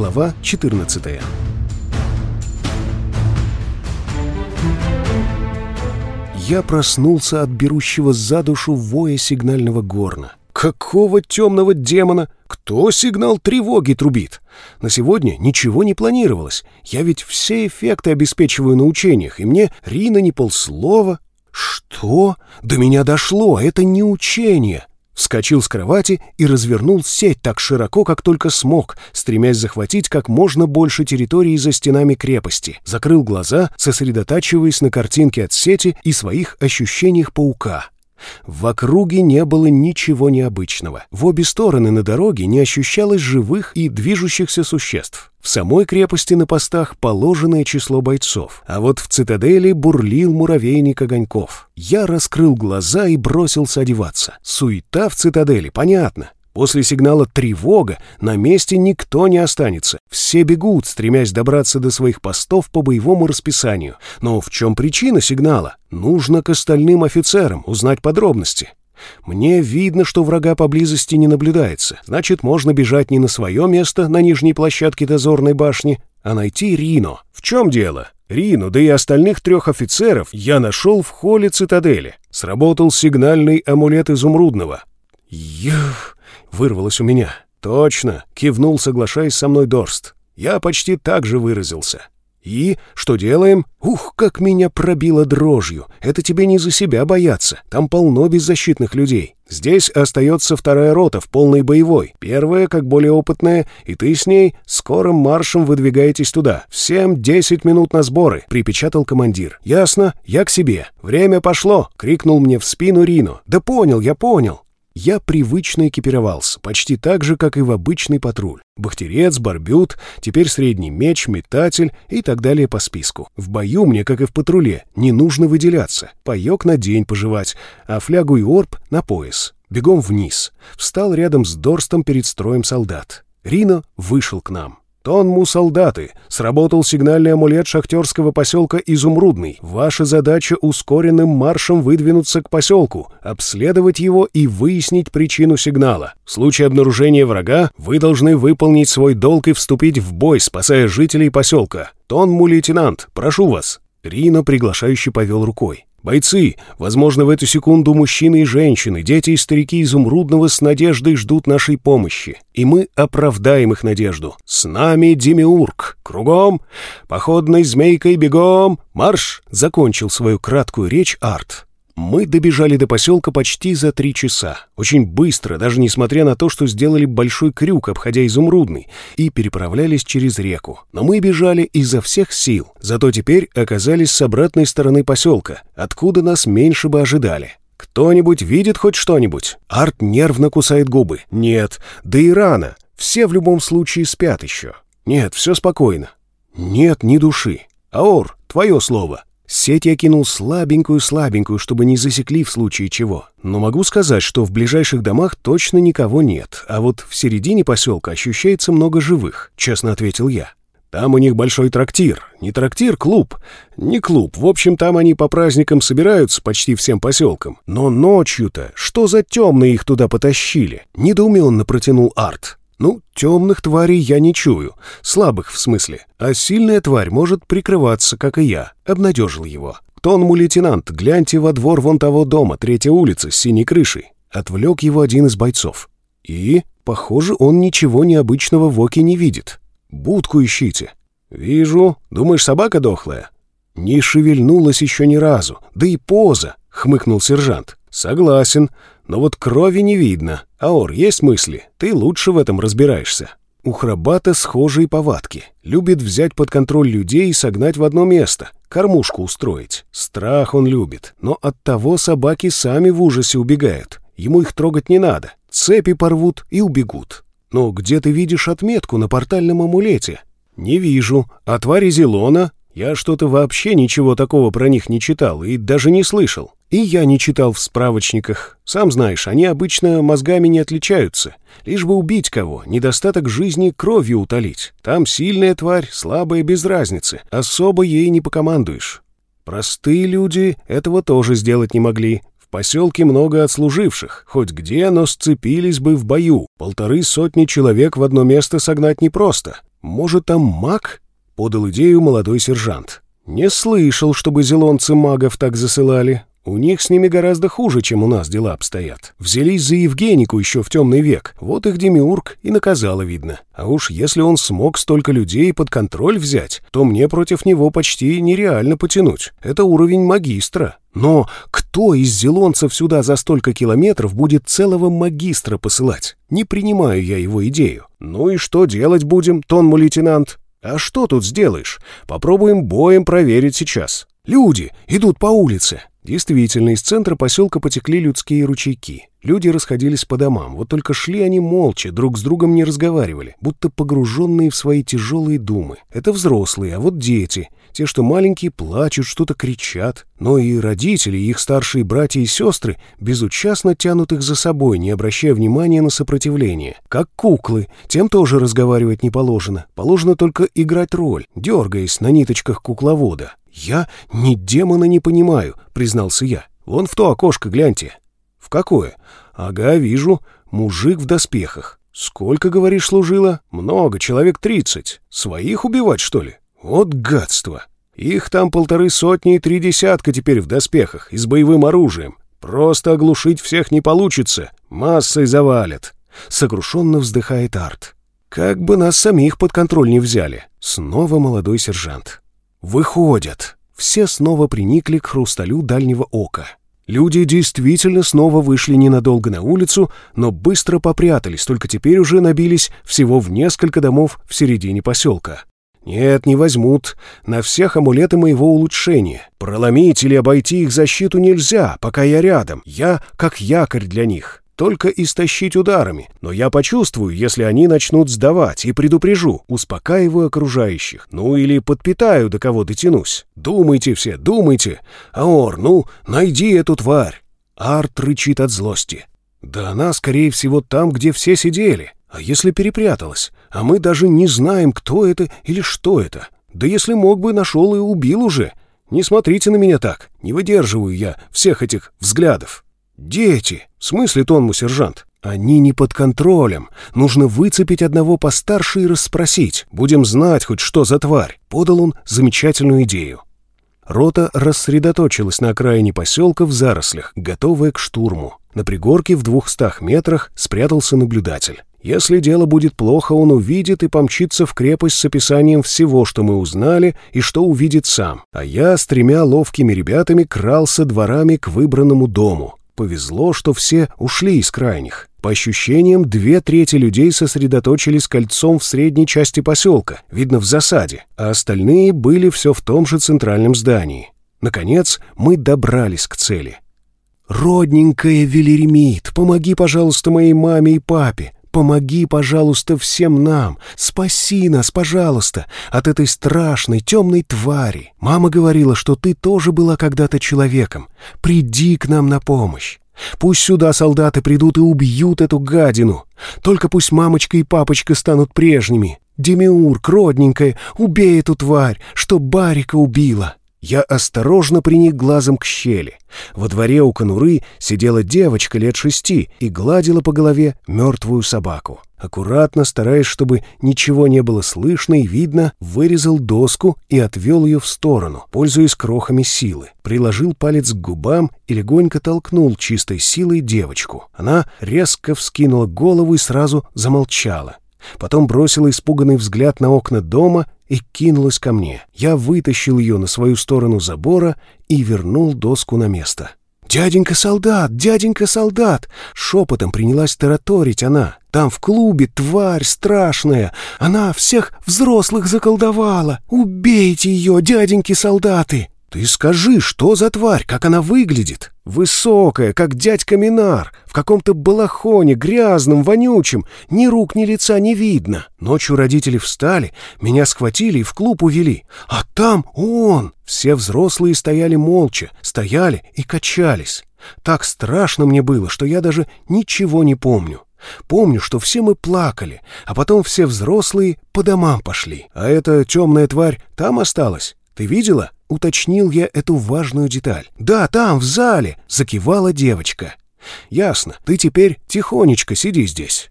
Глава 14 Я проснулся от берущего за душу воя сигнального горна. Какого темного демона? Кто сигнал тревоги трубит? На сегодня ничего не планировалось. Я ведь все эффекты обеспечиваю на учениях, и мне Рина не полслова. Что? До меня дошло, это не учение. Вскочил с кровати и развернул сеть так широко, как только смог, стремясь захватить как можно больше территории за стенами крепости. Закрыл глаза, сосредотачиваясь на картинке от сети и своих ощущениях паука. В округе не было ничего необычного. В обе стороны на дороге не ощущалось живых и движущихся существ. В самой крепости на постах положенное число бойцов, а вот в цитадели бурлил муравейник огоньков. Я раскрыл глаза и бросился одеваться. Суета в цитадели, понятно. После сигнала «тревога» на месте никто не останется. Все бегут, стремясь добраться до своих постов по боевому расписанию. Но в чем причина сигнала? Нужно к остальным офицерам узнать подробности. Мне видно, что врага поблизости не наблюдается. Значит, можно бежать не на свое место на нижней площадке дозорной башни, а найти Рино. В чем дело? Рину, да и остальных трех офицеров я нашел в холле цитадели. Сработал сигнальный амулет изумрудного. Юх! Вырвалось у меня. «Точно!» — кивнул, соглашаясь со мной Дорст. «Я почти так же выразился». «И? Что делаем?» «Ух, как меня пробило дрожью! Это тебе не за себя бояться. Там полно беззащитных людей. Здесь остается вторая рота в полной боевой. Первая, как более опытная, и ты с ней скорым маршем выдвигаетесь туда. Всем десять минут на сборы», — припечатал командир. «Ясно? Я к себе. Время пошло!» — крикнул мне в спину Рино. «Да понял, я понял!» Я привычно экипировался, почти так же, как и в обычный патруль. Бахтерец, барбют, теперь средний меч, метатель и так далее по списку. В бою мне, как и в патруле, не нужно выделяться. Паёк на день пожевать, а флягу и орб на пояс. Бегом вниз. Встал рядом с Дорстом перед строем солдат. Рино вышел к нам. «Тонму, солдаты! Сработал сигнальный амулет шахтерского поселка Изумрудный. Ваша задача ускоренным маршем выдвинуться к поселку, обследовать его и выяснить причину сигнала. В случае обнаружения врага вы должны выполнить свой долг и вступить в бой, спасая жителей поселка. Тонму, лейтенант, прошу вас!» Рино приглашающе повел рукой. Бойцы, возможно, в эту секунду мужчины и женщины, дети и старики изумрудного с надеждой ждут нашей помощи. И мы оправдаем их надежду. С нами Демиург. Кругом, походной змейкой бегом, марш! Закончил свою краткую речь Арт. Мы добежали до поселка почти за три часа. Очень быстро, даже несмотря на то, что сделали большой крюк, обходя Изумрудный, и переправлялись через реку. Но мы бежали изо всех сил. Зато теперь оказались с обратной стороны поселка, откуда нас меньше бы ожидали. «Кто-нибудь видит хоть что-нибудь?» Арт нервно кусает губы. «Нет, да и рано. Все в любом случае спят еще. Нет, все спокойно. Нет ни души. Аор, твое слово». Сеть я кинул слабенькую-слабенькую, чтобы не засекли в случае чего. Но могу сказать, что в ближайших домах точно никого нет, а вот в середине поселка ощущается много живых, честно ответил я. Там у них большой трактир. Не трактир, клуб. Не клуб. В общем, там они по праздникам собираются почти всем поселкам. Но ночью-то что за темные их туда потащили? Недоуменно протянул Арт. Ну, темных тварей я не чую. Слабых, в смысле. А сильная тварь может прикрываться, как и я. Обнадежил его. «Тонму, лейтенант, гляньте во двор вон того дома, третья улица, с синей крышей». Отвлек его один из бойцов. И, похоже, он ничего необычного в оке не видит. «Будку ищите». «Вижу. Думаешь, собака дохлая?» «Не шевельнулась еще ни разу. Да и поза», — хмыкнул сержант. «Согласен. Но вот крови не видно. Аор, есть мысли? Ты лучше в этом разбираешься. У Храбата схожие повадки. Любит взять под контроль людей и согнать в одно место. Кормушку устроить. Страх он любит. Но от того собаки сами в ужасе убегают. Ему их трогать не надо. Цепи порвут и убегут. Но где ты видишь отметку на портальном амулете? Не вижу. А твари Зелона? Я что-то вообще ничего такого про них не читал и даже не слышал. И я не читал в справочниках. Сам знаешь, они обычно мозгами не отличаются. Лишь бы убить кого, недостаток жизни кровью утолить. Там сильная тварь, слабая без разницы. Особо ей не покомандуешь. Простые люди этого тоже сделать не могли. В поселке много отслуживших. Хоть где, но сцепились бы в бою. Полторы сотни человек в одно место согнать непросто. Может, там маг?» — подал идею молодой сержант. «Не слышал, чтобы зелонцы магов так засылали. У них с ними гораздо хуже, чем у нас дела обстоят. Взялись за Евгенику еще в темный век. Вот их Демиург и наказало, видно. А уж если он смог столько людей под контроль взять, то мне против него почти нереально потянуть. Это уровень магистра. Но кто из зелонцев сюда за столько километров будет целого магистра посылать? Не принимаю я его идею. Ну и что делать будем, тонму лейтенант? А что тут сделаешь? Попробуем боем проверить сейчас. Люди идут по улице. Действительно, из центра поселка потекли людские ручейки. Люди расходились по домам, вот только шли они молча, друг с другом не разговаривали, будто погруженные в свои тяжелые думы. Это взрослые, а вот дети. Те, что маленькие, плачут, что-то кричат. Но и родители, и их старшие братья и сестры безучастно тянут их за собой, не обращая внимания на сопротивление. Как куклы, тем тоже разговаривать не положено. Положено только играть роль, дергаясь на ниточках кукловода. «Я ни демона не понимаю», — признался я. «Вон в то окошко гляньте». «В какое?» «Ага, вижу. Мужик в доспехах. Сколько, говоришь, служило?» «Много, человек тридцать. Своих убивать, что ли?» «Вот гадство! Их там полторы сотни и три десятка теперь в доспехах и с боевым оружием. Просто оглушить всех не получится. Массой завалят». Сокрушенно вздыхает Арт. «Как бы нас самих под контроль не взяли». Снова молодой сержант. Выходят. Все снова приникли к хрусталю дальнего ока. Люди действительно снова вышли ненадолго на улицу, но быстро попрятались, только теперь уже набились всего в несколько домов в середине поселка. Нет, не возьмут. На всех амулеты моего улучшения. Проломить или обойти их защиту нельзя, пока я рядом. Я как якорь для них только истощить ударами, но я почувствую, если они начнут сдавать, и предупрежу, успокаиваю окружающих, ну или подпитаю, до кого дотянусь. Думайте все, думайте. Аор, ну, найди эту тварь. Арт рычит от злости. Да она, скорее всего, там, где все сидели. А если перепряталась? А мы даже не знаем, кто это или что это. Да если мог бы, нашел и убил уже. Не смотрите на меня так, не выдерживаю я всех этих взглядов. «Дети! В смысле, тонму, сержант? Они не под контролем. Нужно выцепить одного постарше и расспросить. Будем знать хоть что за тварь». Подал он замечательную идею. Рота рассредоточилась на окраине поселка в зарослях, готовая к штурму. На пригорке в двухстах метрах спрятался наблюдатель. Если дело будет плохо, он увидит и помчится в крепость с описанием всего, что мы узнали и что увидит сам. А я с тремя ловкими ребятами крался дворами к выбранному дому повезло, что все ушли из крайних. По ощущениям, две трети людей сосредоточились кольцом в средней части поселка, видно, в засаде, а остальные были все в том же центральном здании. Наконец, мы добрались к цели. «Родненькая Велеремит, помоги, пожалуйста, моей маме и папе. Помоги, пожалуйста, всем нам. Спаси нас, пожалуйста, от этой страшной темной твари. Мама говорила, что ты тоже была когда-то человеком. Приди к нам на помощь. Пусть сюда солдаты придут и убьют эту гадину. Только пусть мамочка и папочка станут прежними. Демиург, родненькая, убей эту тварь, что Барика убила. Я осторожно приник глазом к щели. Во дворе у конуры сидела девочка лет шести и гладила по голове мертвую собаку. Аккуратно, стараясь, чтобы ничего не было слышно и видно, вырезал доску и отвел ее в сторону, пользуясь крохами силы. Приложил палец к губам и легонько толкнул чистой силой девочку. Она резко вскинула голову и сразу замолчала. Потом бросила испуганный взгляд на окна дома и кинулась ко мне. Я вытащил ее на свою сторону забора и вернул доску на место. «Дяденька солдат! Дяденька солдат!» Шепотом принялась тараторить она. «Там в клубе тварь страшная! Она всех взрослых заколдовала! Убейте ее, дяденьки солдаты!» «Ты скажи, что за тварь, как она выглядит?» «Высокая, как дядька Минар, в каком-то балахоне, грязном, вонючем, ни рук, ни лица не видно. Ночью родители встали, меня схватили и в клуб увели. А там он!» Все взрослые стояли молча, стояли и качались. Так страшно мне было, что я даже ничего не помню. Помню, что все мы плакали, а потом все взрослые по домам пошли. А эта темная тварь там осталась. Ты видела?» Уточнил я эту важную деталь. «Да, там, в зале!» — закивала девочка. «Ясно. Ты теперь тихонечко сиди здесь.